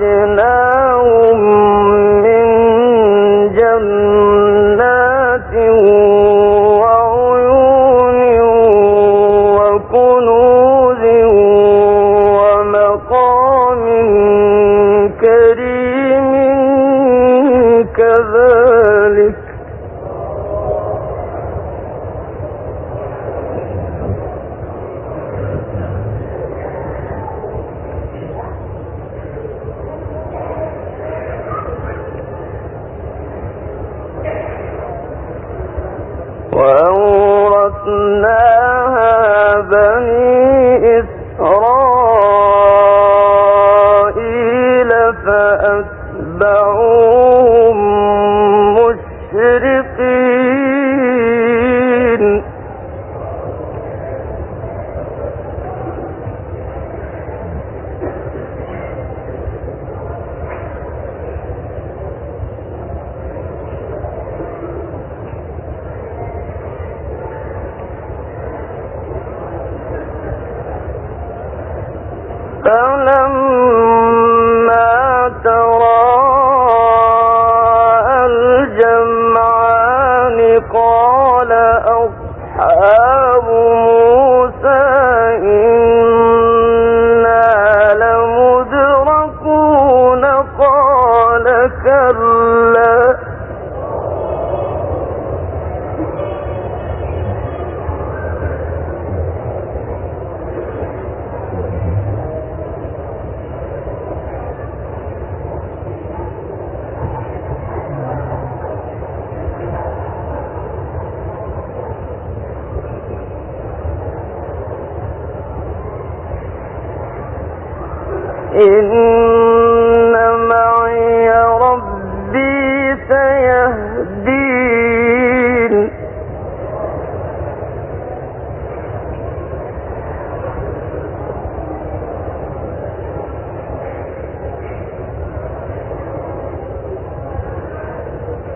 فأخرجناهم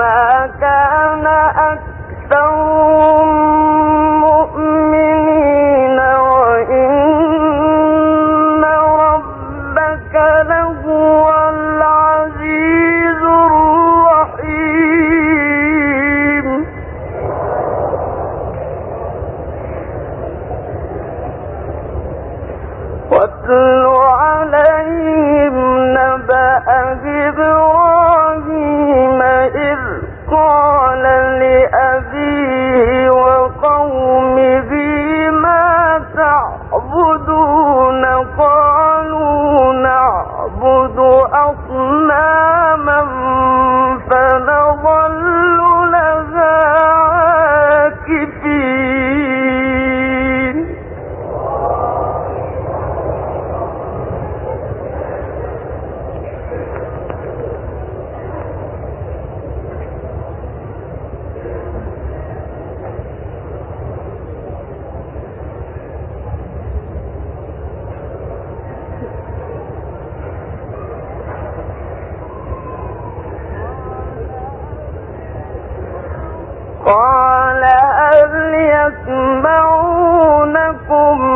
وما كان أكثرهم قال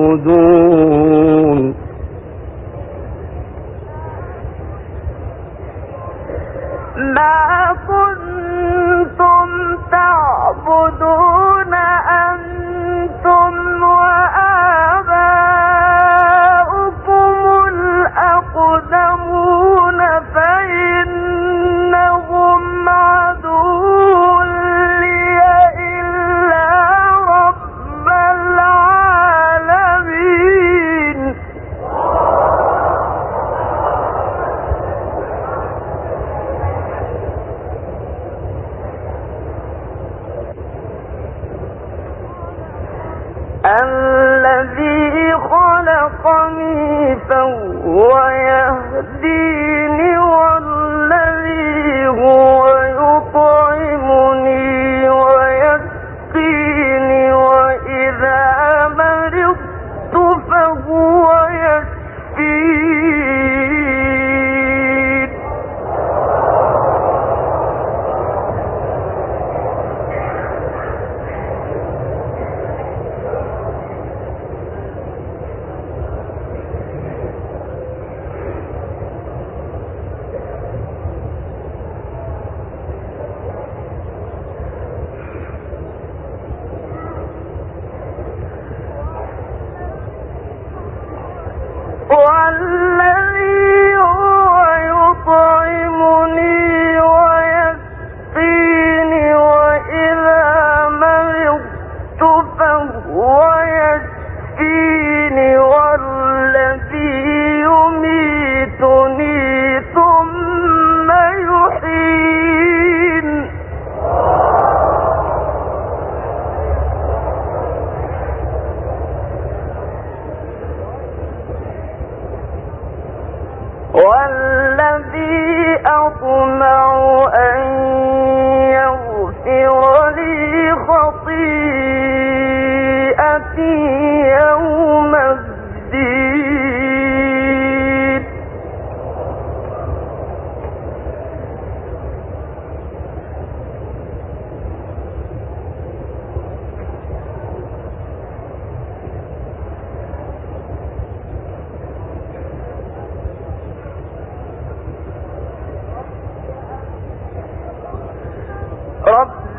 تعبدون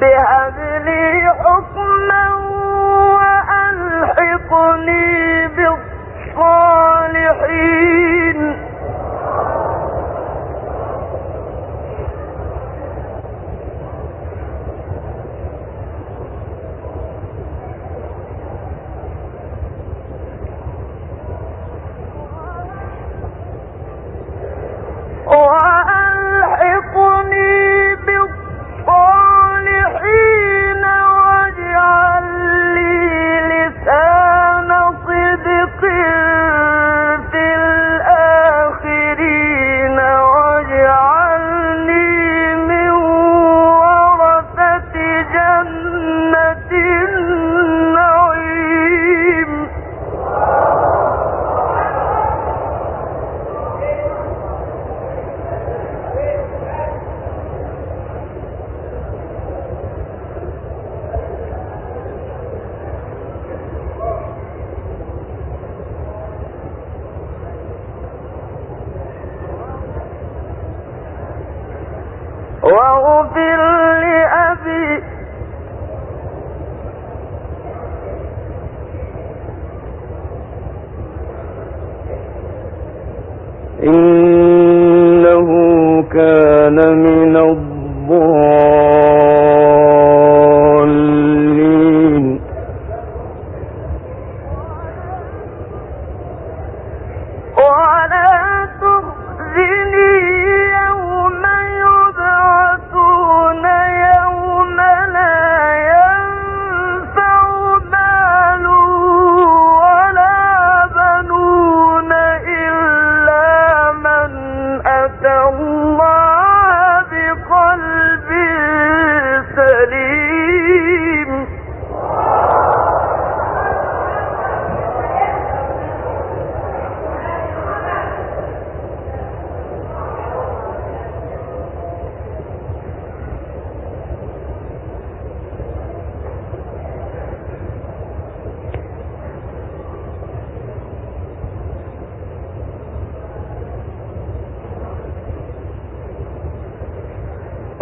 رب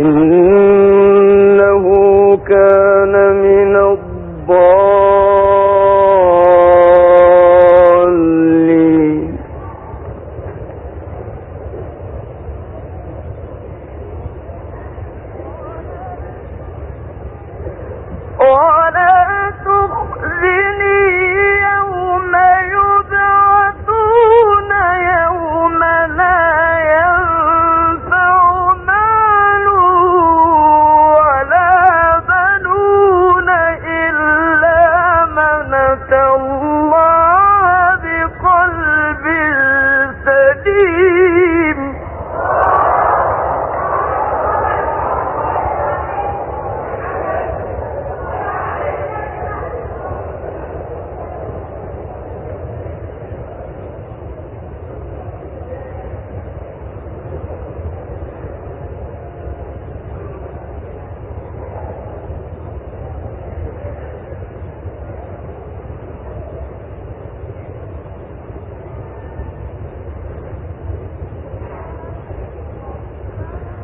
in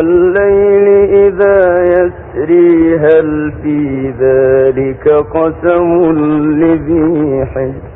والليل إذا يسري هل في ذلك قسم لذي حجر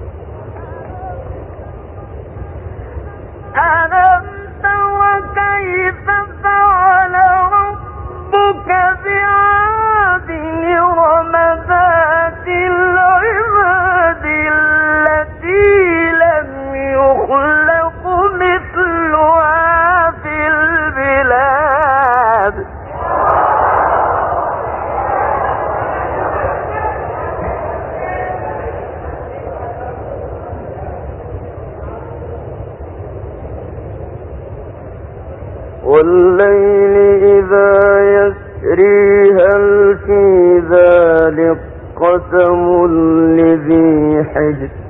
أدري هل في ذلك قسم لذي حجر؟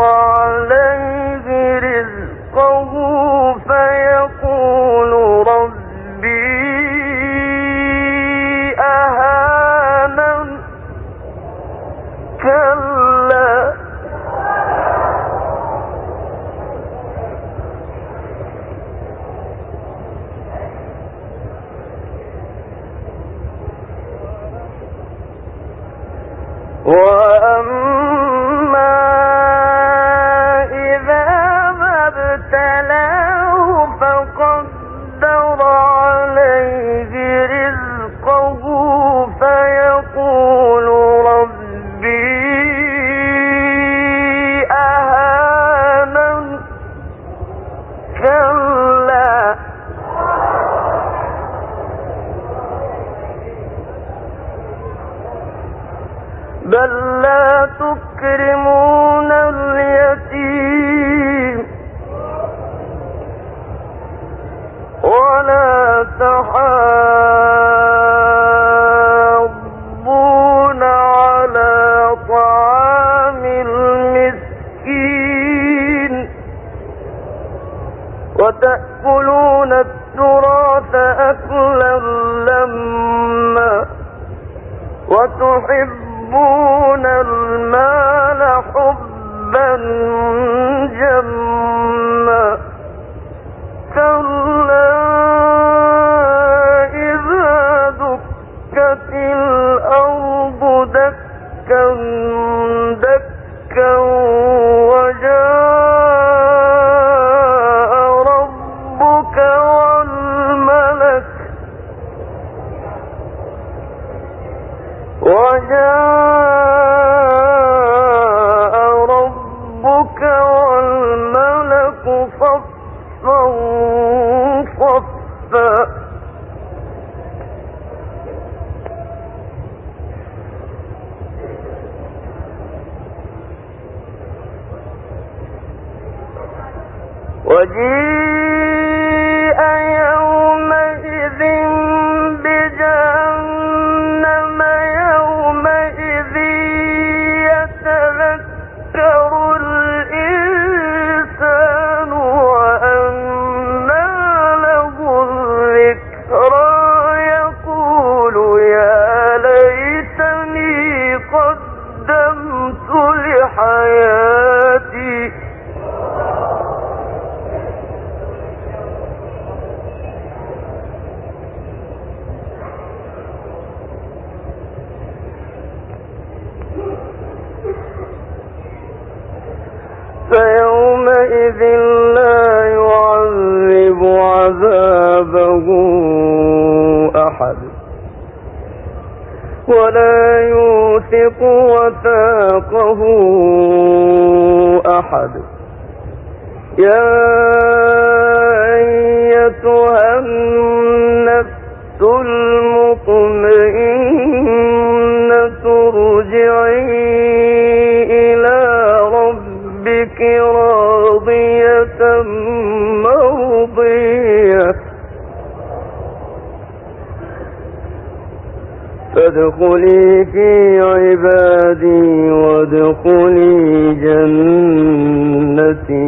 عليه وتأكلون التراث أكلا لما وتحبون المال حبا جما كلا إذا دكت الأرض دكا el.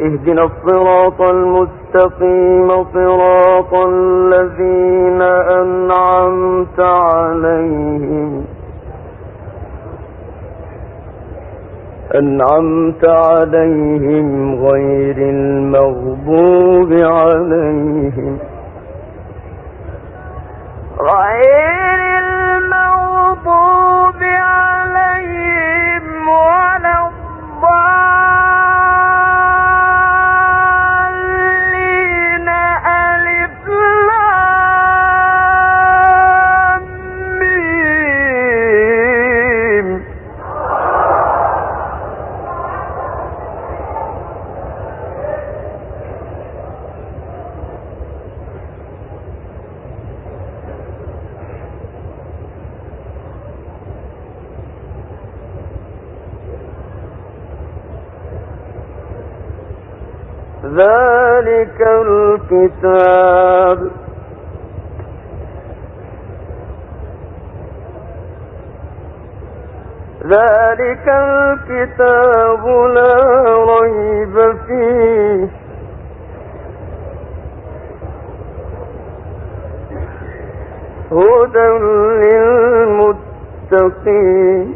اهدنا الصراط المستقيم صراط الذين أنعمت عليهم. أنعمت عليهم غير المغضوب عليهم. ذلك الكتاب. ذلك الكتاب لا ريب فيه. هدى للمتقين.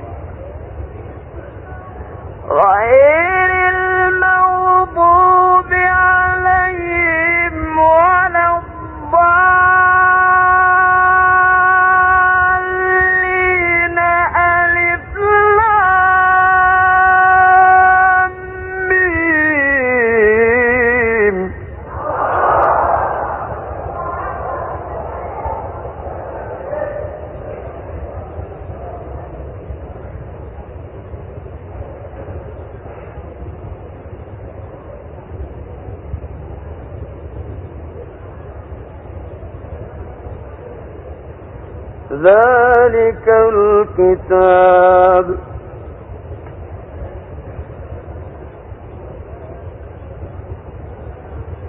ذلك الكتاب.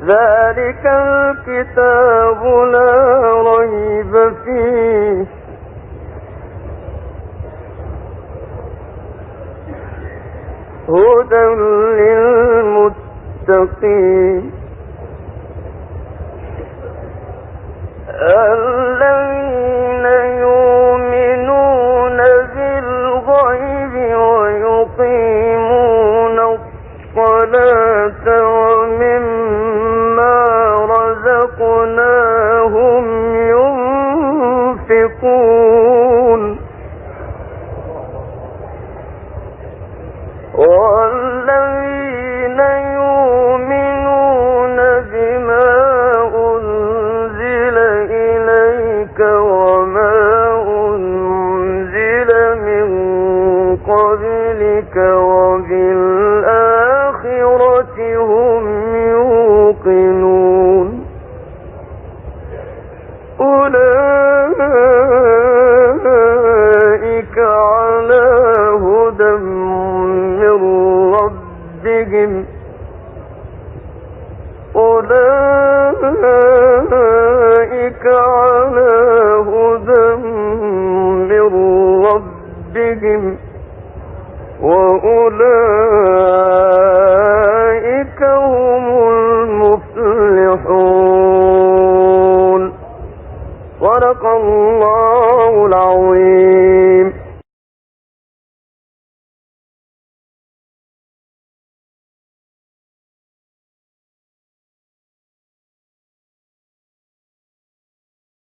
ذلك الكتاب لا ريب فيه. هدى للمتقين. ينفقون.